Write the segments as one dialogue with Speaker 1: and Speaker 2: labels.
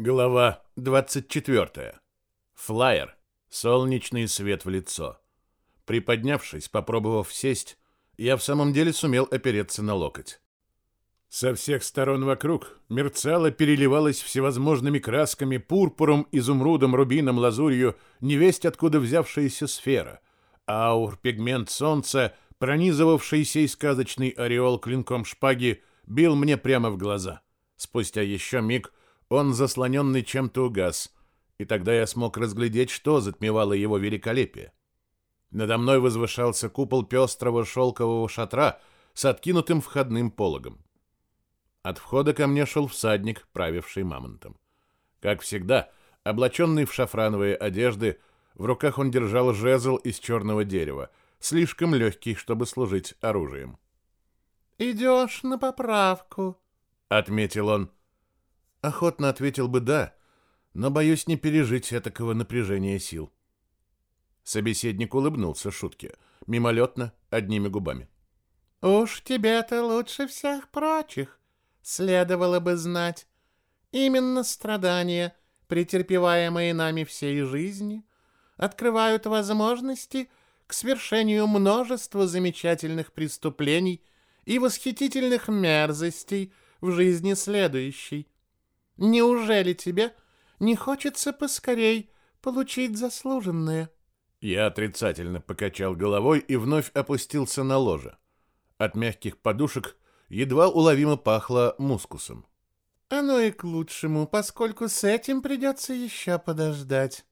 Speaker 1: Глава 24. Флайер. Солнечный свет в лицо. Приподнявшись, попробовав сесть, я в самом деле сумел опереться на локоть. Со всех сторон вокруг мерцало, переливалось всевозможными красками, пурпуром, изумрудом, рубином, лазурью, невесть откуда взявшаяся сфера. Аур, пигмент солнца, пронизывавшийся и сказочный ореол клинком шпаги, бил мне прямо в глаза. Спустя еще миг он, заслоненный чем-то, угас, и тогда я смог разглядеть, что затмевало его великолепие. Надо мной возвышался купол пестрого шелкового шатра с откинутым входным пологом. От входа ко мне шел всадник, правивший мамонтом. Как всегда, облаченный в шафрановые одежды, в руках он держал жезл из черного дерева, слишком легкий, чтобы служить оружием.
Speaker 2: «Идешь на поправку», — отметил он.
Speaker 1: Охотно ответил бы «да», но боюсь не пережить этакого напряжения сил. Собеседник улыбнулся шутке, мимолетно, одними губами.
Speaker 2: «Уж тебе-то лучше всех прочих. Следовало бы знать. Именно страдания, претерпеваемые нами всей жизни, открывают возможности к свершению множества замечательных преступлений и восхитительных мерзостей в жизни следующей. Неужели тебе не хочется поскорей получить заслуженное?»
Speaker 1: Я отрицательно покачал головой и вновь опустился на ложе. От мягких подушек едва уловимо пахло мускусом.
Speaker 2: «Оно и к лучшему, поскольку с этим придется еще подождать».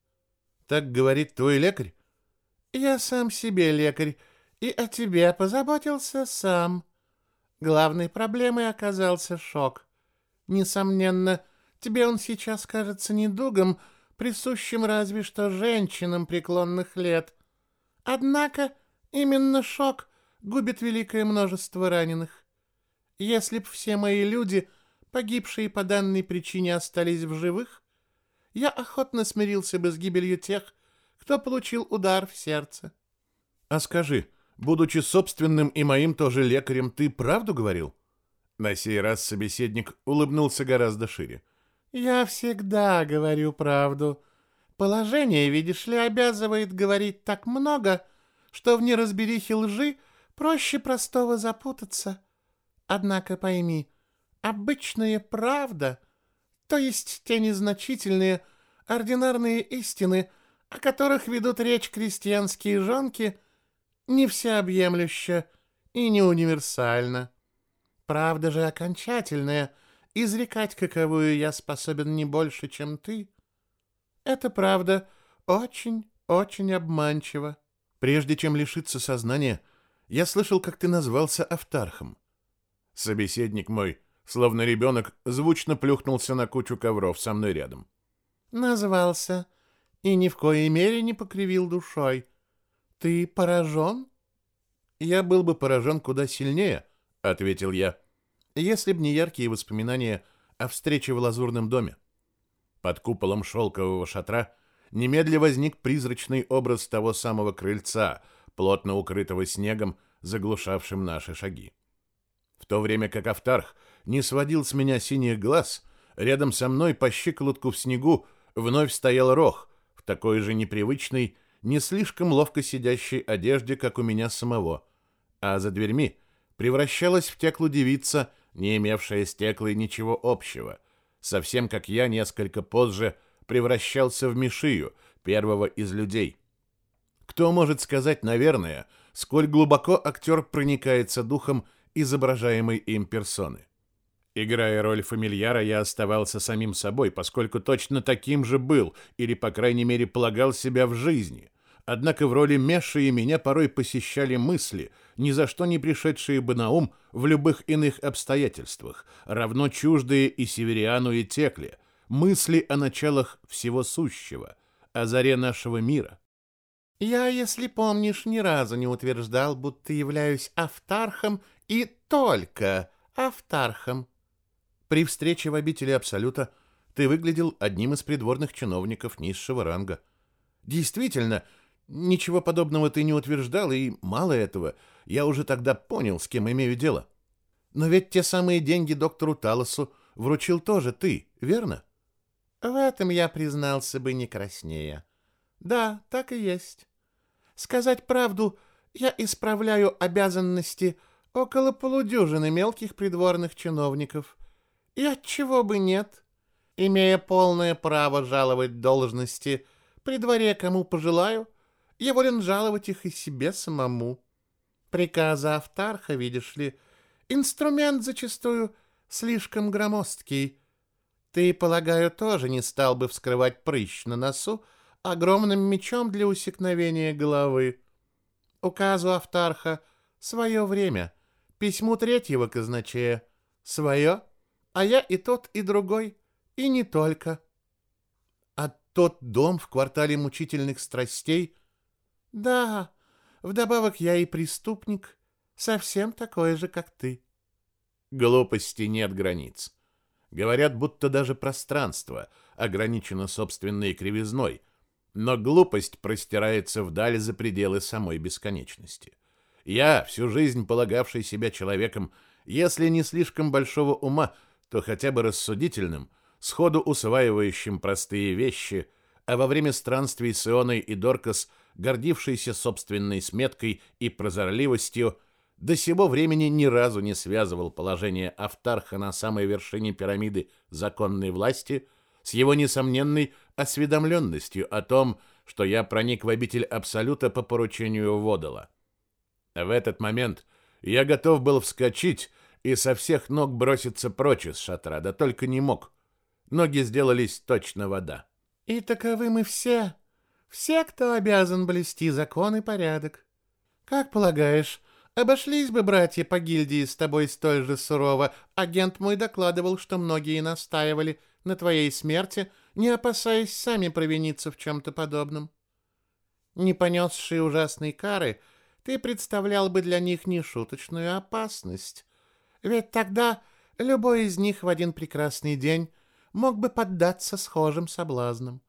Speaker 1: «Так говорит твой лекарь?»
Speaker 2: «Я сам себе лекарь, и о тебе позаботился сам. Главной проблемой оказался шок. Несомненно, — Тебе он сейчас кажется недугом, присущим разве что женщинам преклонных лет. Однако именно шок губит великое множество раненых. Если б все мои люди, погибшие по данной причине, остались в живых, я охотно смирился бы с гибелью тех, кто получил удар в сердце.
Speaker 1: А скажи, будучи собственным и моим тоже лекарем, ты правду говорил? На сей раз собеседник улыбнулся гораздо шире.
Speaker 2: — я всегда говорю правду. Положение, видишь ли, обязывает говорить так много, что в неразберихе лжи проще простого запутаться. Однако пойми, обычная правда, то есть те незначительные, ординарные истины, о которых ведут речь крестьянские жонки, не всеобъемлюща и не универсальна. Правда же окончательная — изрекать каковую я способен не больше, чем ты, это правда очень, очень обманчиво.
Speaker 1: Прежде чем лишиться сознания, я слышал, как ты назвался Автархом. Собеседник мой, словно ребенок, звучно плюхнулся на кучу ковров со мной рядом.
Speaker 2: Назвался и ни в коей мере не покривил душой. Ты поражен?
Speaker 1: Я был бы поражен куда сильнее, ответил я если б не яркие воспоминания о встрече в Лазурном доме. Под куполом шелкового шатра немедля возник призрачный образ того самого крыльца, плотно укрытого снегом, заглушавшим наши шаги. В то время как Автарх не сводил с меня синих глаз, рядом со мной по щиколотку в снегу вновь стоял Рох в такой же непривычной, не слишком ловко сидящей одежде, как у меня самого, а за дверьми превращалась в теклу девица не имевшая с Теклой ничего общего, совсем как я несколько позже превращался в Мишию, первого из людей. Кто может сказать, наверное, сколь глубоко актер проникается духом изображаемой им персоны? Играя роль фамильяра, я оставался самим собой, поскольку точно таким же был, или, по крайней мере, полагал себя в жизни. Однако в роли Меши и меня порой посещали мысли, ни за что не пришедшие бы на ум в любых иных обстоятельствах, равно чуждые и Севериану, и Текле, мысли о началах всего сущего, о заре нашего мира.
Speaker 2: Я, если помнишь, ни разу не утверждал, будто являюсь автархом и только автархом.
Speaker 1: При встрече в обители Абсолюта ты выглядел одним из придворных чиновников низшего ранга. Действительно, Ничего подобного ты не утверждал, и мало этого, я уже тогда понял, с кем имею дело. Но ведь те самые деньги доктору Талосу вручил тоже ты, верно?
Speaker 2: В этом я признался бы не краснее. Да, так и есть. Сказать правду, я исправляю обязанности около полудюжины мелких придворных чиновников. И от чего бы нет, имея полное право жаловать должности при дворе кому пожелаю, я волен жаловать их и себе самому. Приказы Автарха, видишь ли, инструмент зачастую слишком громоздкий. Ты, полагаю, тоже не стал бы вскрывать прыщ на носу огромным мечом для усекновения головы. Указу Автарха свое время, письму третьего казначея свое, а я и тот, и другой, и не только. А тот дом в квартале мучительных страстей? Да, вдобавок я и преступник, совсем такой же, как ты.
Speaker 1: Глупости нет границ. Говорят, будто даже пространство ограничено собственной кривизной, но глупость простирается вдаль за пределы самой бесконечности. Я, всю жизнь полагавший себя человеком, если не слишком большого ума, то хотя бы рассудительным, сходу усваивающим простые вещи, а во время странствий с Ионой и Доркас, гордившийся собственной сметкой и прозорливостью, до сего времени ни разу не связывал положение Автарха на самой вершине пирамиды законной власти с его несомненной осведомленностью о том, что я проник в обитель Абсолюта по поручению Водола. В этот момент я готов был вскочить и со всех ног броситься прочь из шатра, да только не мог. Ноги сделались точно вода.
Speaker 2: И таковы мы все, все, кто обязан блюсти закон и порядок. Как полагаешь, Обошлись бы братья по гильдии с тобой столь же сурово. Агент мой докладывал, что многие настаивали на твоей смерти, не опасаясь сами провиниться в чем-то подобном. Не понесшие ужасной кары, ты представлял бы для них нешуточную опасность. Ведь тогда любой из них в один прекрасный день мог бы поддаться схожим соблазнам.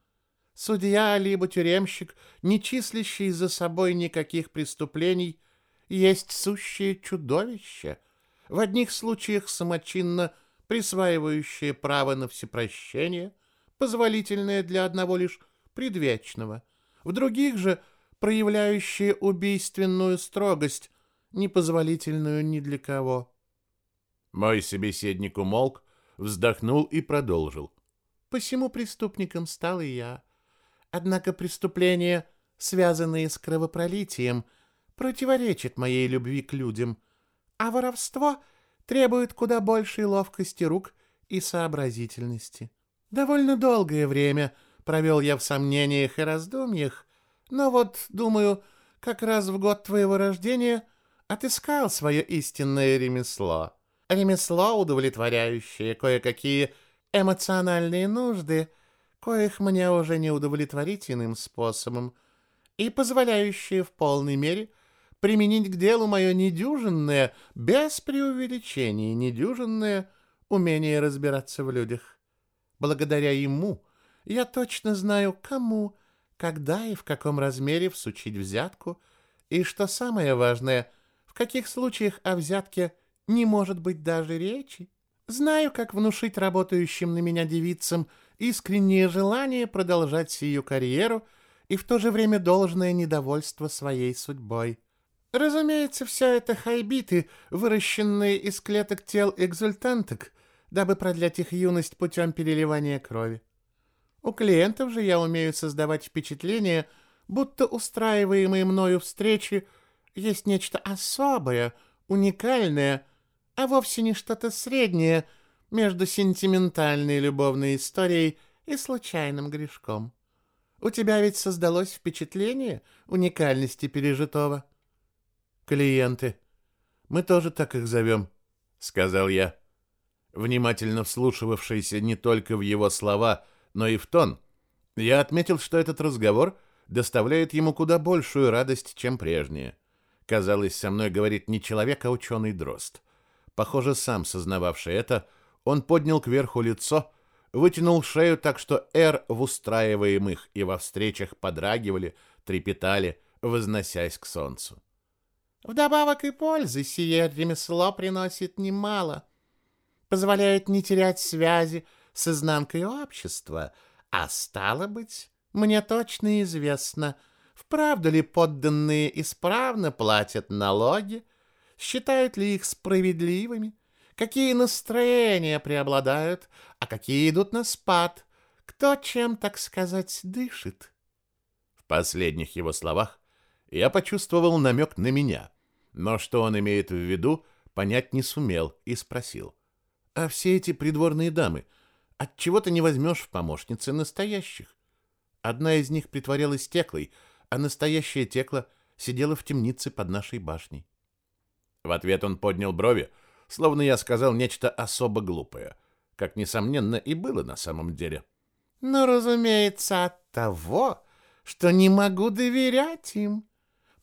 Speaker 2: Судья либо тюремщик, не числящий за собой никаких преступлений, есть сущее чудовище, в одних случаях самочинно присваивающее право на всепрощение, позволительное для одного лишь предвечного, в других же проявляющее убийственную строгость, непозволительную ни для кого.
Speaker 1: Мой собеседник умолк, вздохнул и продолжил.
Speaker 2: Посему преступником стал и я. Однако преступления, связанные с кровопролитием, — противоречит моей любви к людям, а воровство требует куда большей ловкости рук и сообразительности. Довольно долгое время провел я в сомнениях и раздумьях, но вот, думаю, как раз в год твоего рождения отыскал свое истинное ремесло. Ремесло, удовлетворяющее кое-какие эмоциональные нужды, коих мне уже не удовлетворить иным способом, и позволяющее в полной мере применить к делу мое недюжинное, без преувеличений, недюжинное умение разбираться в людях. Благодаря ему я точно знаю, кому, когда и в каком размере всучить взятку, и, что самое важное, в каких случаях о взятке не может быть даже речи. Знаю, как внушить работающим на меня девицам искреннее желание продолжать сию карьеру и в то же время должное недовольство своей судьбой. Разумеется, все это хайбиты, выращенные из клеток тел экзультанток, дабы продлять их юность путем переливания крови. У клиентов же я умею создавать впечатление, будто устраиваемые мною встречи есть нечто особое, уникальное, а вовсе не что-то среднее между сентиментальной любовной историей и случайным грешком. У тебя ведь создалось впечатление уникальности пережитого.
Speaker 1: Клиенты. Мы тоже так их зовем», — сказал я. Внимательно вслушивавшийся не только в его слова, но и в тон, я отметил, что этот разговор доставляет ему куда большую радость, чем прежние. Казалось, со мной говорит не человек, а ученый дрозд. Похоже, сам сознававший это, он поднял кверху лицо, вытянул шею так, что «Р» в устраиваемых и во встречах подрагивали, трепетали, возносясь к солнцу.
Speaker 2: Вдобавок и пользы сие ремесло приносит немало. Позволяет не терять связи с изнанкой общества, а стало быть, мне точно известно, вправду ли подданные исправно платят налоги, считают ли их справедливыми, какие настроения преобладают, а какие идут на спад, кто чем, так сказать, дышит.
Speaker 1: В последних его словах я почувствовал намек на меня, но что он имеет в виду, понять не сумел и спросил. «А все эти придворные дамы, от чего ты не возьмешь в помощницы настоящих?» Одна из них притворялась теклой, а настоящая текла сидела в темнице под нашей башней. В ответ он поднял брови, словно я сказал нечто особо глупое, как, несомненно, и было на самом деле.
Speaker 2: «Ну, разумеется, от того, что не могу доверять им.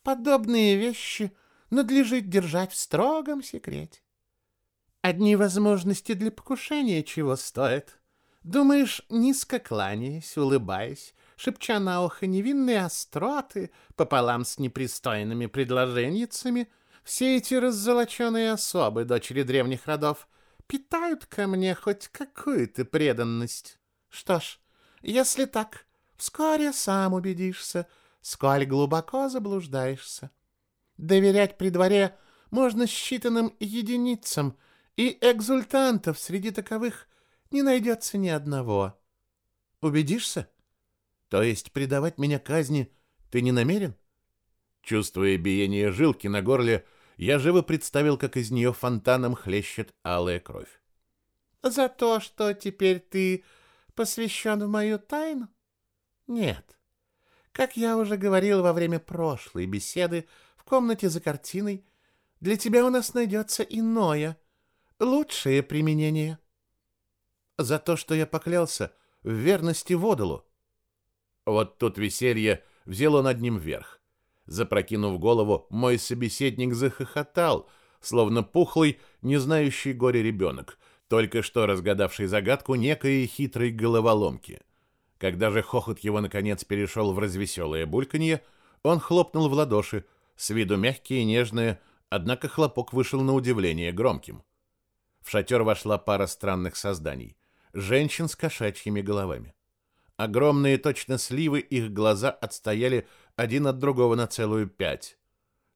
Speaker 2: Подобные вещи надлежит держать в строгом секрете. Одни возможности для покушения чего стоят. Думаешь, низко кланяясь, улыбаясь, шепча на ухо невинные остроты пополам с непристойными предложенницами, все эти раззолоченные особы, дочери древних родов, питают ко мне хоть какую-то преданность. Что ж, если так, вскоре сам убедишься, сколь глубоко заблуждаешься. Доверять при дворе можно считанным единицам, и экзультантов среди таковых не найдется ни одного. Убедишься? То есть предавать меня казни ты не намерен?
Speaker 1: Чувствуя биение жилки на горле, я живо представил, как из нее фонтаном хлещет алая кровь.
Speaker 2: За то, что теперь ты посвящен в мою тайну? Нет. Как я уже говорил во время прошлой беседы в комнате за картиной, для тебя у нас найдется иное, лучшее применение.
Speaker 1: За то, что я поклялся в верности Водолу. Вот тут веселье взяло над ним верх. Запрокинув голову, мой собеседник захохотал, словно пухлый, не знающий горе ребенок, только что разгадавший загадку некой хитрой головоломки. Когда же хохот его наконец перешел в развеселое бульканье, он хлопнул в ладоши, с виду мягкие и нежные, однако хлопок вышел на удивление громким. В шатер вошла пара странных созданий, женщин с кошачьими головами. Огромные точно сливы их глаза отстояли один от другого на целую пять.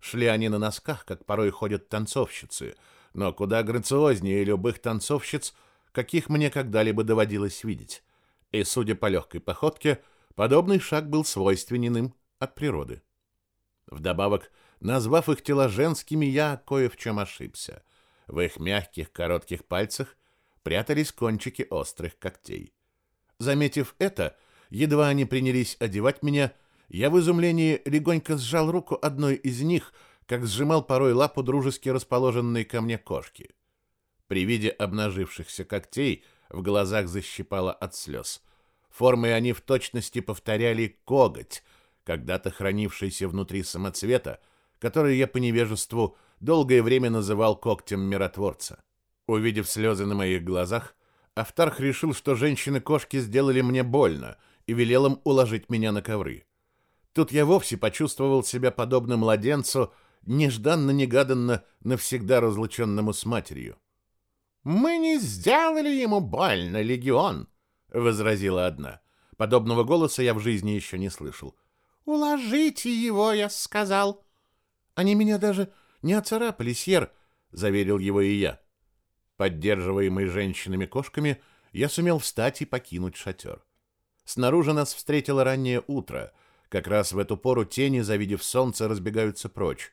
Speaker 1: Шли они на носках, как порой ходят танцовщицы, но куда грациознее любых танцовщиц, каких мне когда-либо доводилось видеть. И, судя по легкой походке, подобный шаг был свойственен им от природы. Вдобавок, назвав их тела женскими, я кое в чем ошибся. В их мягких коротких пальцах прятались кончики острых когтей. Заметив это, едва они принялись одевать меня, я в изумлении легонько сжал руку одной из них, как сжимал порой лапу дружески расположенной ко мне кошки. При виде обнажившихся когтей в глазах защипало от слез. Формой они в точности повторяли коготь, когда-то хранившийся внутри самоцвета, который я по невежеству долгое время называл когтем миротворца. Увидев слезы на моих глазах, Автарх решил, что женщины-кошки сделали мне больно, и велел им уложить меня на ковры. Тут я вовсе почувствовал себя подобным младенцу, нежданно-негаданно навсегда разлученному с матерью.
Speaker 2: «Мы не сделали ему больно, легион!» — возразила одна. Подобного голоса я в жизни еще не слышал. «Уложите его, я сказал!»
Speaker 1: «Они меня даже не оцарапали, Сьер!» — заверил его и я. Поддерживаемый женщинами-кошками, я сумел встать и покинуть шатер. Снаружи нас встретило раннее утро. Как раз в эту пору тени, завидев солнце, разбегаются прочь,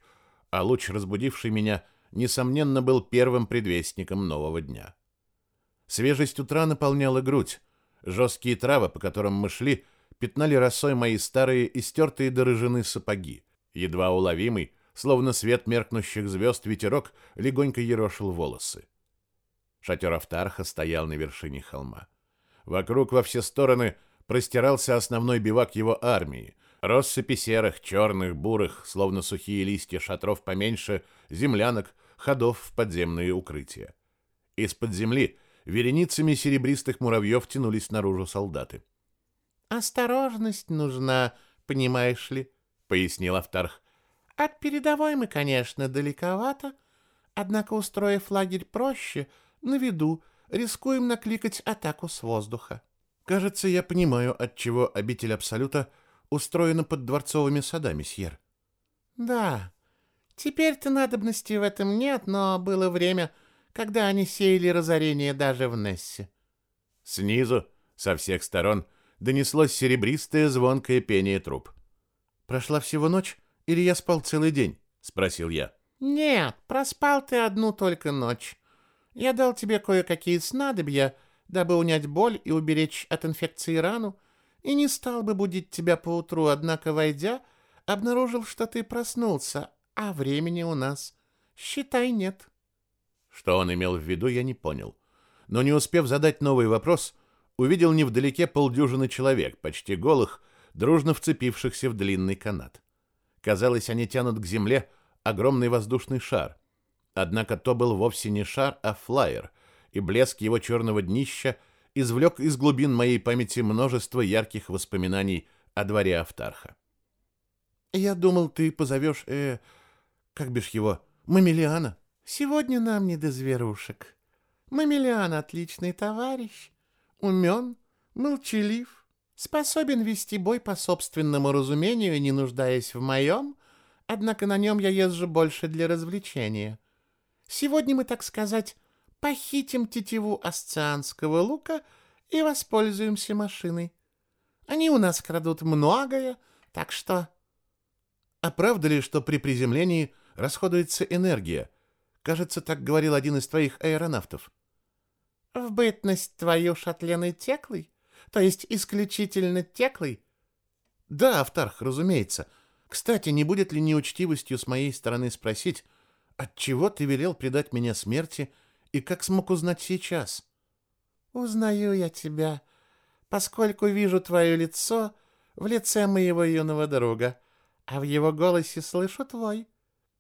Speaker 1: а луч, разбудивший меня, несомненно, был первым предвестником нового дня. Свежесть утра наполняла грудь. Жесткие травы, по которым мы шли, пятнали росой мои старые истертые до рыжины сапоги. Едва уловимый, словно свет меркнущих звезд, ветерок легонько ерошил волосы. Шатер Автарха стоял на вершине холма. Вокруг во все стороны простирался основной бивак его армии. Россыпи серых, черных, бурых, словно сухие листья шатров поменьше, землянок, ходов в подземные укрытия. Из-под земли вереницами серебристых муравьев тянулись наружу солдаты.
Speaker 2: «Осторожность нужна, понимаешь ли», — пояснил Автарх. «От передовой мы, конечно, далековато, однако, устроив лагерь проще — на виду, рискуем накликать атаку с воздуха.
Speaker 1: Кажется, я понимаю, от чего обитель Абсолюта устроена под дворцовыми садами, Сьер.
Speaker 2: Да, теперь-то надобности в этом нет, но было время, когда они сеяли разорение даже в Нессе.
Speaker 1: Снизу, со всех сторон, донеслось серебристое звонкое пение труб. «Прошла всего ночь, или я спал целый день?» — спросил я.
Speaker 2: «Нет, проспал ты одну только ночь. Я дал тебе кое-какие снадобья, дабы унять боль и уберечь от инфекции рану, и не стал бы будить тебя поутру, однако, войдя, обнаружил, что ты проснулся, а времени у нас, считай, нет».
Speaker 1: Что он имел в виду, я не понял. Но не успев задать новый вопрос, увидел невдалеке полдюжины человек, почти голых, дружно вцепившихся в длинный канат. Казалось, они тянут к земле огромный воздушный шар. Однако то был вовсе не шар, а флайер, и блеск его черного днища извлек из глубин моей памяти множество ярких воспоминаний о дворе Автарха. «Я думал, ты позовешь, э, как бишь его, Мамилиана?»
Speaker 2: «Сегодня нам не до зверушек. Мамилиан отличный товарищ, умен, молчалив, способен вести бой по собственному разумению, не нуждаясь в моем, однако на нем я езжу больше для развлечения. Сегодня мы, так сказать, похитим тетиву асцианского лука и воспользуемся машиной. Они у нас крадут многое, так что...
Speaker 1: А правда ли, что при приземлении расходуется энергия? Кажется, так говорил один из твоих аэронавтов.
Speaker 2: В бытность твою шатленой теклой? То есть исключительно теклой?
Speaker 1: Да, Автарх, разумеется. Кстати, не будет ли неучтивостью с моей стороны спросить, отчего ты велел предать меня смерти и как смог узнать сейчас?
Speaker 2: Узнаю я тебя, поскольку вижу твое лицо в лице моего юного друга, а в его голосе слышу твой.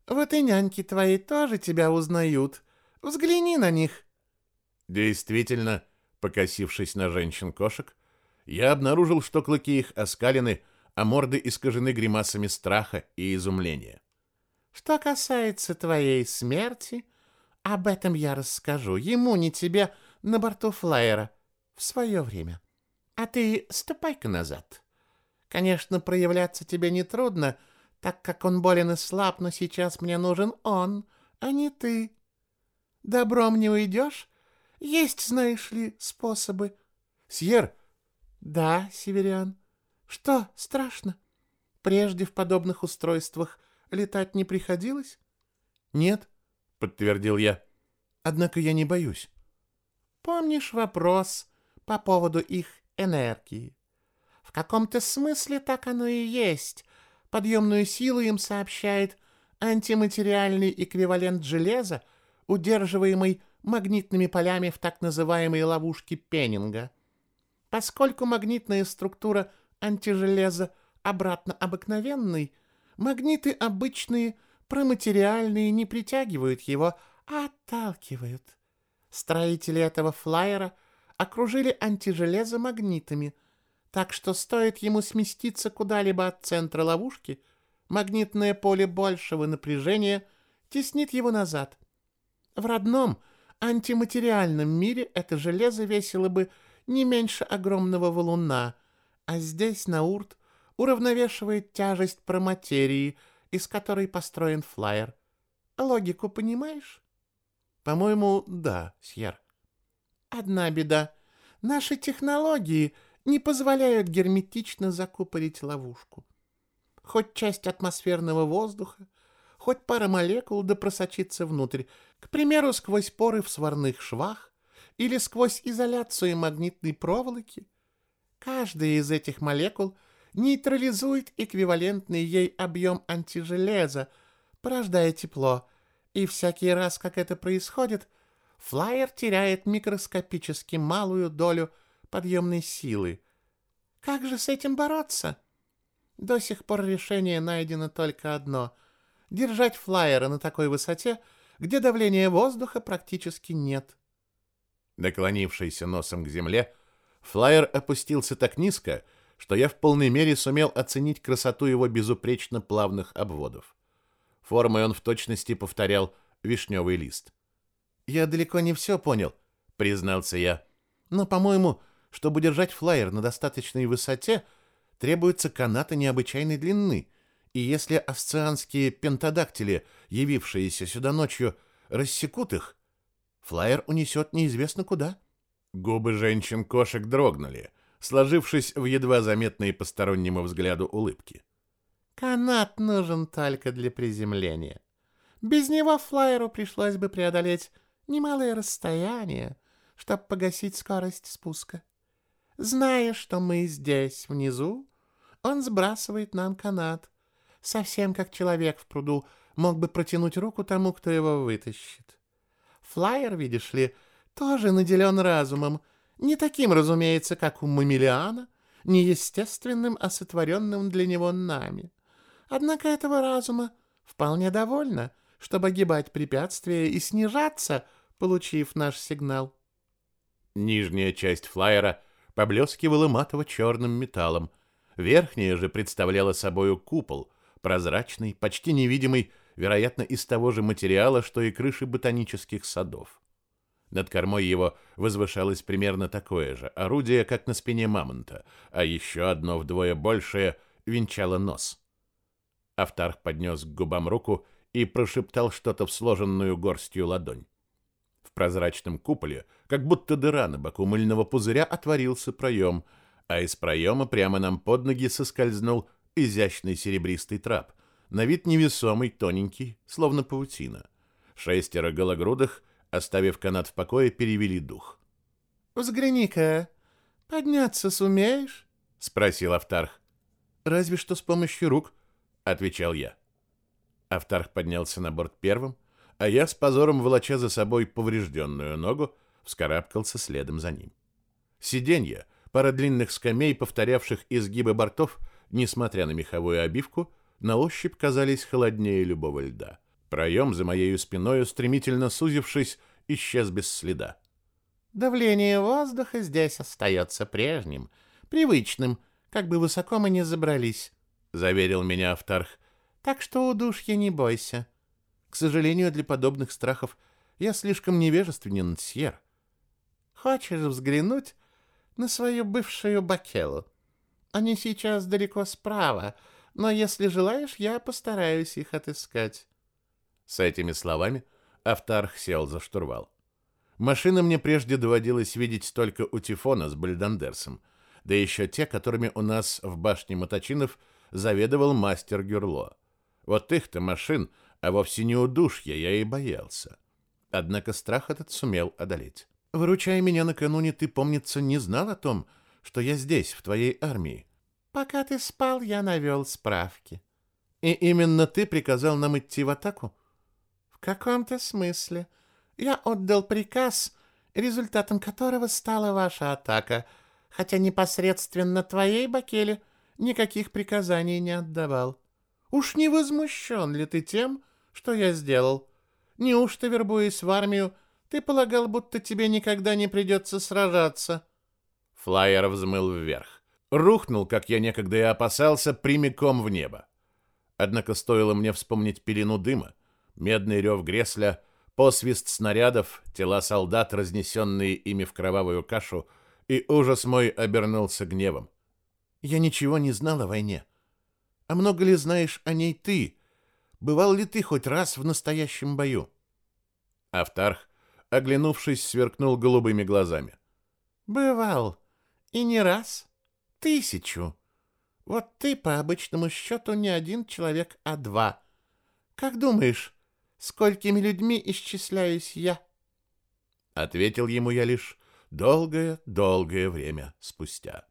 Speaker 2: Вот и няньки твои тоже тебя узнают. Взгляни на них.
Speaker 1: Действительно, покосившись на женщин-кошек, я обнаружил, что клыки их оскалены, а морды искажены гримасами страха и изумления.
Speaker 2: Что касается твоей смерти, об этом я расскажу. Ему, не тебе, на борту флайера, в свое время. А ты ступай-ка назад. Конечно, проявляться тебе нетрудно, так как он болен и слаб, но сейчас мне нужен он, а не ты. Добром не уйдешь? Есть, знаешь ли, способы.
Speaker 1: Сьер?
Speaker 2: Да, Северян. Что страшно? Прежде в подобных устройствах летать не приходилось?
Speaker 1: Нет, подтвердил я. Однако я не боюсь.
Speaker 2: Помнишь вопрос по поводу их энергии? В каком-то смысле так оно и есть. Подъемную силу им сообщает антиматериальный эквивалент железа, удерживаемый магнитными полями в так называемой ловушке Пеннинга. Поскольку магнитная структура антижелеза обратно обыкновенной, магниты обычные, проматериальные не притягивают его, а отталкивают. Строители этого флайера окружили антижелезо магнитами, так что стоит ему сместиться куда-либо от центра ловушки, магнитное поле большего напряжения теснит его назад. В родном, антиматериальном мире это железо весило бы не меньше огромного валуна, а здесь Наурт уравновешивает тяжесть проматерии, из которой построен флайер. Логику понимаешь?
Speaker 1: По-моему, да, Сьер.
Speaker 2: Одна беда. Наши технологии не позволяют герметично закупорить ловушку. Хоть часть атмосферного воздуха, хоть пара молекул да просочиться внутрь, к примеру, сквозь поры в сварных швах или сквозь изоляцию магнитной проволоки. Каждая из этих молекул нейтрализует эквивалентный ей объем антижелеза, порождая тепло, и всякий раз, как это происходит, флайер теряет микроскопически малую долю подъемной силы. Как же с этим бороться? До сих пор решение найдено только одно — держать флайера на такой высоте, где давления воздуха практически нет.
Speaker 1: Наклонившийся носом к земле, флайер опустился так низко, что я в полной мере сумел оценить красоту его безупречно плавных обводов. Формой он в точности повторял вишневый лист. «Я далеко не все понял», — признался я. Но, по-моему, чтобы держать флайер на достаточной высоте, требуются канаты необычайной длины, и если асцианские пентадактили, явившиеся сюда ночью, рассекут их, флайер унесет неизвестно куда. Губы женщин-кошек дрогнули, сложившись в едва заметные постороннему взгляду улыбки.
Speaker 2: Канат нужен только для приземления. Без него флайеру пришлось бы преодолеть немалое расстояние, чтобы погасить скорость спуска. Зная, что мы здесь, внизу, он сбрасывает нам канат, совсем как человек в пруду мог бы протянуть руку тому, кто его вытащит. Флайер, видишь ли, тоже наделен разумом, не таким, разумеется, как у Мамилиана, не естественным, а сотворенным для него нами. Однако этого разума вполне довольно, чтобы огибать препятствия и снижаться, получив наш сигнал.
Speaker 1: Нижняя часть флайера поблескивала матово-черным металлом, верхняя же представляла собою купол, прозрачный, почти невидимый, вероятно, из того же материала, что и крыши ботанических садов. Над кормой его возвышалось примерно такое же орудие, как на спине мамонта, а еще одно вдвое большее венчало нос. Автарх поднес к губам руку и прошептал что-то в сложенную горстью ладонь. В прозрачном куполе, как будто дыра на боку мыльного пузыря, отворился проем, а из проема прямо нам под ноги соскользнул изящный серебристый трап, на вид невесомый, тоненький, словно паутина. Шестеро гологрудых, оставив канат в покое, перевели дух.
Speaker 2: «Взгляни-ка, подняться сумеешь?» — спросил Автарх.
Speaker 1: «Разве что с помощью рук», — отвечал я. Автарх поднялся на борт первым, а я, с позором волоча за собой поврежденную ногу, вскарабкался следом за ним. Сиденья, пара длинных скамей, повторявших изгибы бортов, несмотря на меховую обивку, на ощупь казались холоднее любого льда. Проем за моей спиной, стремительно сузившись, исчез без следа.
Speaker 2: «Давление воздуха здесь остается прежним, привычным, как бы высоко мы не забрались», — заверил меня Автарх. Так что удушья не бойся. К сожалению, для подобных страхов я слишком невежественен, Сьер. Хочешь взглянуть на свою бывшую Бакелу? Они сейчас далеко справа, но если желаешь, я постараюсь их отыскать.
Speaker 1: С этими словами Автарх сел за штурвал. Машины мне прежде доводилось видеть только у Тифона с Бальдандерсом, да еще те, которыми у нас в башне Моточинов заведовал мастер Гюрло. Вот их-то машин, а вовсе не удушья, я и боялся. Однако страх этот сумел одолеть. Выручая меня накануне, ты, помнится, не знал о том, что я здесь, в твоей армии.
Speaker 2: Пока ты спал, я навел справки.
Speaker 1: И именно ты приказал нам идти в атаку?
Speaker 2: Каком-то смысле. Я отдал приказ, результатом которого стала ваша атака, хотя непосредственно твоей Бакеле никаких приказаний не отдавал. Уж не возмущен ли ты тем, что я сделал? Неужто, вербуясь в армию, ты полагал, будто тебе никогда не придется сражаться?»
Speaker 1: Флайер взмыл вверх. Рухнул, как я некогда и опасался, прямиком в небо. Однако стоило мне вспомнить пелену дыма, медный рев Гресля, посвист снарядов, тела солдат, разнесенные ими в кровавую кашу, и ужас мой обернулся гневом. Я ничего не знал о войне. А много ли знаешь о ней ты? Бывал ли ты хоть раз в настоящем бою? Автарх, оглянувшись, сверкнул голубыми глазами.
Speaker 2: Бывал. И не раз. Тысячу. Вот ты по обычному счету не один человек, а два. Как думаешь, сколькими людьми исчисляюсь я?
Speaker 1: Ответил ему я лишь долгое-долгое время спустя.